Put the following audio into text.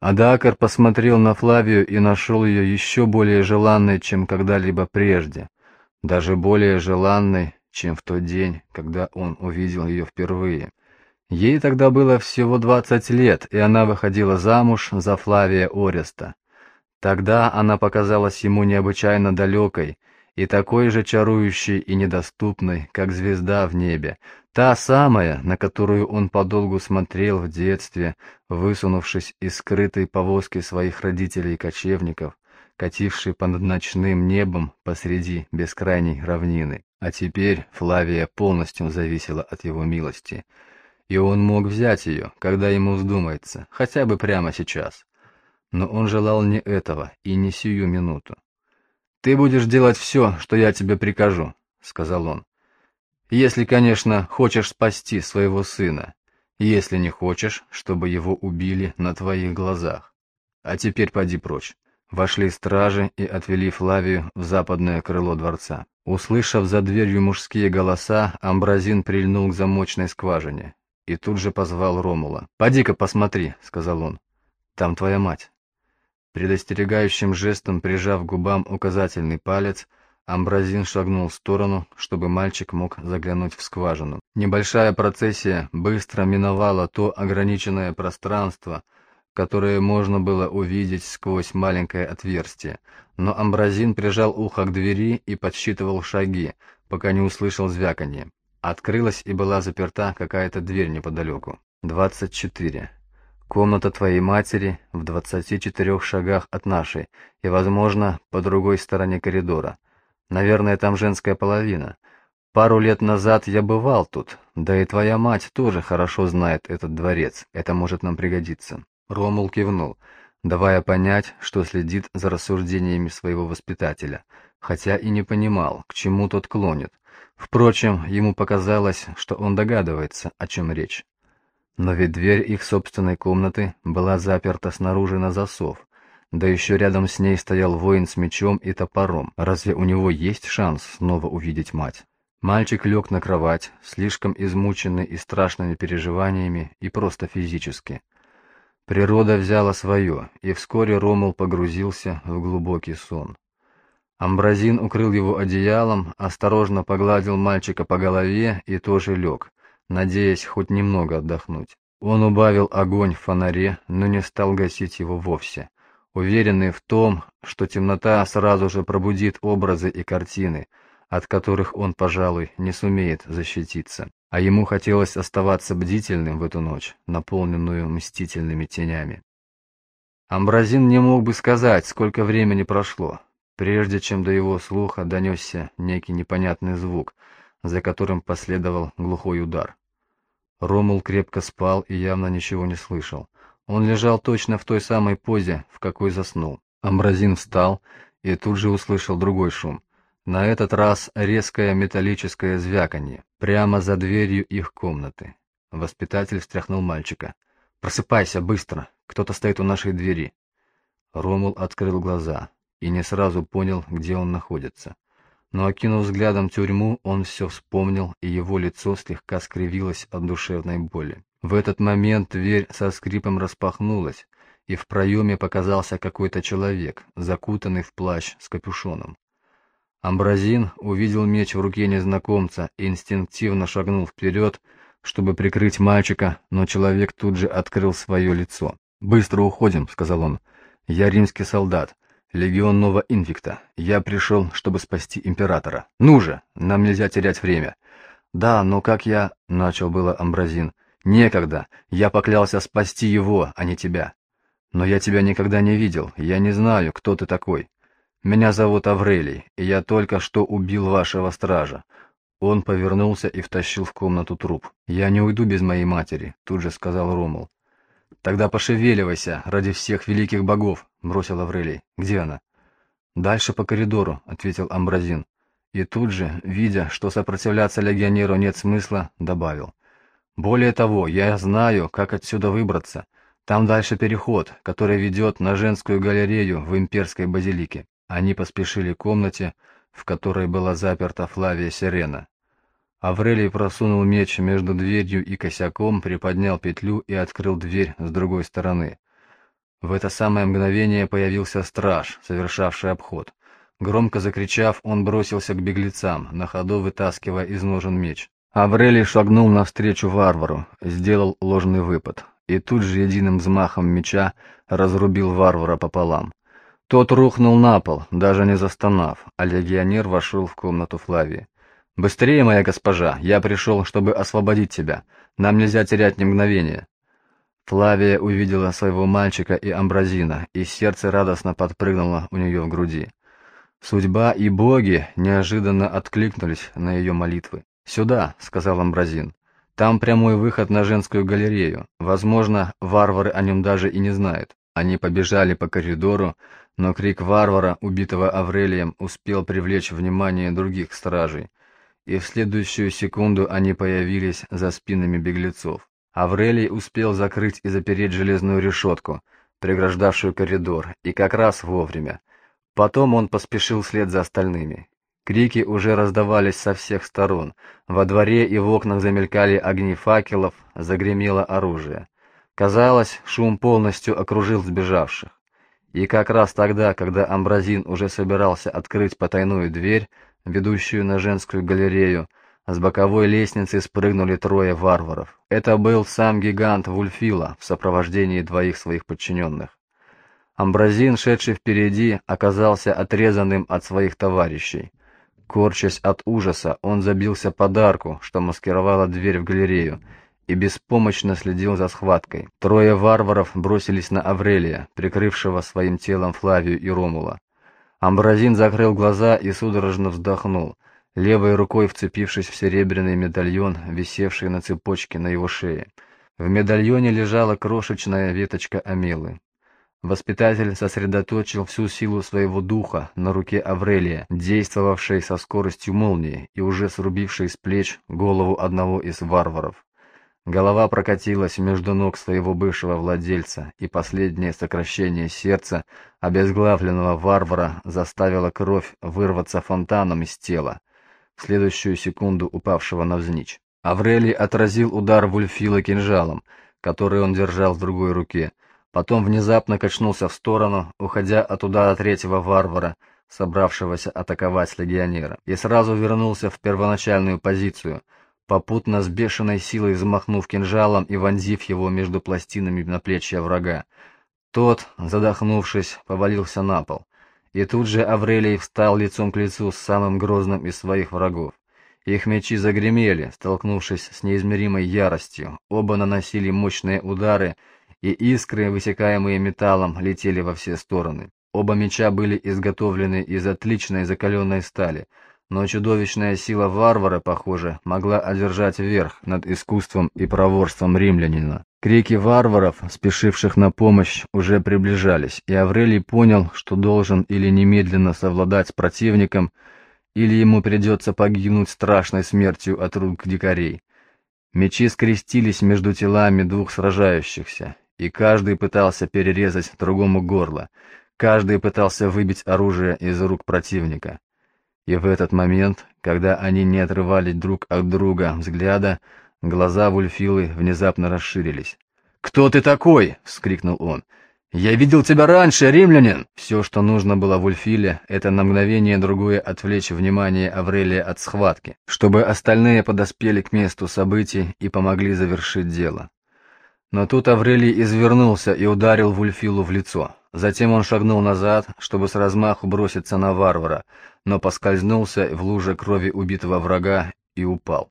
Адакар посмотрел на Флавию и нашел ее еще более желанной, чем когда-либо прежде, даже более желанной, чем в тот день, когда он увидел ее впервые. Ей тогда было всего двадцать лет, и она выходила замуж за Флавия Ореста. Тогда она показалась ему необычайно далекой и такой же чарующей и недоступной, как звезда в небе, та самая, на которую он подолгу смотрел в детстве, высунувшись из скрытой повозки своих родителей-кочевников, катившей под ночным небом посреди бескрайней равнины. А теперь Флавия полностью зависела от его милости — и он мог взять ее, когда ему вздумается, хотя бы прямо сейчас. Но он желал не этого и не сию минуту. «Ты будешь делать все, что я тебе прикажу», — сказал он. «Если, конечно, хочешь спасти своего сына, если не хочешь, чтобы его убили на твоих глазах. А теперь поди прочь». Вошли стражи и отвели Флавию в западное крыло дворца. Услышав за дверью мужские голоса, Амбразин прильнул к замочной скважине и тут же позвал Ромула. «Поди-ка посмотри», — сказал он. «Там твоя мать». Предостерегающим жестом прижав губам указательный палец, Амбразин шагнул в сторону, чтобы мальчик мог заглянуть в скважину. Небольшая процессия быстро миновала то ограниченное пространство, которое можно было увидеть сквозь маленькое отверстие, но Амбразин прижал ухо к двери и подсчитывал шаги, пока не услышал звяканье. Открылась и была заперта какая-то дверь неподалеку. 24. Комната твоей матери в 24 шагах от нашей и, возможно, по другой стороне коридора. Наверное, там женская половина. Пару лет назад я бывал тут, да и твоя мать тоже хорошо знает этот дворец, это может нам пригодиться». Ромул кивнул, давая понять, что следит за рассуждениями своего воспитателя, хотя и не понимал, к чему тот клонит. Впрочем, ему показалось, что он догадывается, о чем речь. Но ведь дверь их собственной комнаты была заперта снаружи на засов, да еще рядом с ней стоял воин с мечом и топором. Разве у него есть шанс снова увидеть мать? Мальчик лег на кровать, слишком измученный и страшными переживаниями, и просто физически. Природа взяла свое, и вскоре Ромул погрузился в глубокий сон. Амбразин укрыл его одеялом, осторожно погладил мальчика по голове и тоже лег, надеясь хоть немного отдохнуть. Он убавил огонь в фонаре, но не стал гасить его вовсе, уверенный в том, что темнота сразу же пробудит образы и картины, от которых он, пожалуй, не сумеет защититься. А ему хотелось оставаться бдительным в эту ночь, наполненную мстительными тенями. Амбразин не мог бы сказать, сколько времени прошло, прежде чем до его слуха донесся некий непонятный звук, за которым последовал глухой удар. Ромул крепко спал и явно ничего не слышал. Он лежал точно в той самой позе, в какой заснул. Амбразин встал и тут же услышал другой шум. На этот раз резкое металлическое звяканье, прямо за дверью их комнаты. Воспитатель встряхнул мальчика. «Просыпайся, быстро! Кто-то стоит у нашей двери!» Ромул открыл глаза и не сразу понял, где он находится. Но окинув взглядом тюрьму, он все вспомнил, и его лицо слегка скривилось от душевной боли. В этот момент дверь со скрипом распахнулась, и в проеме показался какой-то человек, закутанный в плащ с капюшоном. Амбразин увидел меч в руке незнакомца и инстинктивно шагнул вперед, чтобы прикрыть мальчика, но человек тут же открыл свое лицо. «Быстро уходим», — сказал он. «Я римский солдат. Легион Нова Инвикта. Я пришел, чтобы спасти императора. Ну же, нам нельзя терять время. Да, но как я... Начал было Амбразин. Некогда. Я поклялся спасти его, а не тебя. Но я тебя никогда не видел. Я не знаю, кто ты такой. Меня зовут Аврелий, и я только что убил вашего стража. Он повернулся и втащил в комнату труп. «Я не уйду без моей матери», — тут же сказал Ромул. «Тогда пошевеливайся, ради всех великих богов», — бросил Аврелий. «Где она?» «Дальше по коридору», — ответил Амбразин. И тут же, видя, что сопротивляться легионеру нет смысла, добавил. «Более того, я знаю, как отсюда выбраться. Там дальше переход, который ведет на женскую галерею в имперской базилике». Они поспешили к комнате, в которой была заперта Флавия Сирена. Аврелий просунул меч между дверью и косяком, приподнял петлю и открыл дверь с другой стороны. В это самое мгновение появился страж, совершавший обход. Громко закричав, он бросился к беглецам, на ходу вытаскивая из ножен меч. Аврелий шагнул навстречу варвару, сделал ложный выпад, и тут же единым взмахом меча разрубил варвара пополам. Тот рухнул на пол, даже не застонав, а легионер вошел в комнату Флавии. «Быстрее, моя госпожа, я пришел, чтобы освободить тебя. Нам нельзя терять ни мгновения». Флавия увидела своего мальчика и Амбразина, и сердце радостно подпрыгнуло у нее в груди. Судьба и боги неожиданно откликнулись на ее молитвы. «Сюда», — сказал Амбразин. «Там прямой выход на женскую галерею. Возможно, варвары о нем даже и не знают». Они побежали по коридору, но крик варвара, убитого Аврелием, успел привлечь внимание других стражей, и в следующую секунду они появились за спинами беглецов. Аврелий успел закрыть и запереть железную решетку, преграждавшую коридор, и как раз вовремя. Потом он поспешил вслед за остальными. Крики уже раздавались со всех сторон. Во дворе и в окнах замелькали огни факелов, загремело оружие. Казалось, шум полностью окружил сбежавших. И как раз тогда, когда Амбразин уже собирался открыть потайную дверь, ведущую на женскую галерею, с боковой лестницы спрыгнули трое варваров. Это был сам гигант Вульфила в сопровождении двоих своих подчиненных. Амбразин, шедший впереди, оказался отрезанным от своих товарищей. Корчась от ужаса, он забился под арку, что маскировала дверь в галерею, и беспомощно следил за схваткой. Трое варваров бросились на Аврелия, прикрывшего своим телом Флавию и Ромула. Амбразин закрыл глаза и судорожно вздохнул — левой рукой вцепившись в серебряный медальон, висевший на цепочке на его шее. В медальоне лежала крошечная веточка амелы. Воспитатель сосредоточил всю силу своего духа на руке Аврелия, действовавшей со скоростью молнии и уже срубившей с плеч голову одного из варваров. Голова прокатилась между ног своего бывшего владельца, и последнее сокращение сердца обезглавленного варвара заставило кровь вырваться фонтаном из тела следующую секунду упавшего навзничь. Аврелий отразил удар Вульфила кинжалом, который он держал в другой руке, потом внезапно качнулся в сторону, уходя от удара третьего варвара, собравшегося атаковать легионера, и сразу вернулся в первоначальную позицию, попутно с бешеной силой взмахнув кинжалом и вонзив его между пластинами на плечи врага. Тот, задохнувшись, повалился на пол. И тут же Аврелий встал лицом к лицу с самым грозным из своих врагов. Их мечи загремели, столкнувшись с неизмеримой яростью. Оба наносили мощные удары, и искры, высекаемые металлом, летели во все стороны. Оба меча были изготовлены из отличной закаленной стали, но чудовищная сила варвара, похоже, могла одержать верх над искусством и проворством римлянина. Крики варваров, спешивших на помощь, уже приближались, и Аврелий понял, что должен или немедленно совладать с противником, или ему придется погибнуть страшной смертью от рук дикарей. Мечи скрестились между телами двух сражающихся, и каждый пытался перерезать другому горло, каждый пытался выбить оружие из рук противника. И в этот момент, когда они не отрывались друг от друга взгляда, Глаза Вульфилы внезапно расширились. «Кто ты такой?» — вскрикнул он. «Я видел тебя раньше, римлянин!» Все, что нужно было Вульфиле, это на мгновение другое отвлечь внимание Аврелия от схватки, чтобы остальные подоспели к месту событий и помогли завершить дело. Но тут Аврелий извернулся и ударил Вульфилу в лицо. Затем он шагнул назад, чтобы с размаху броситься на варвара, но поскользнулся в луже крови убитого врага и упал.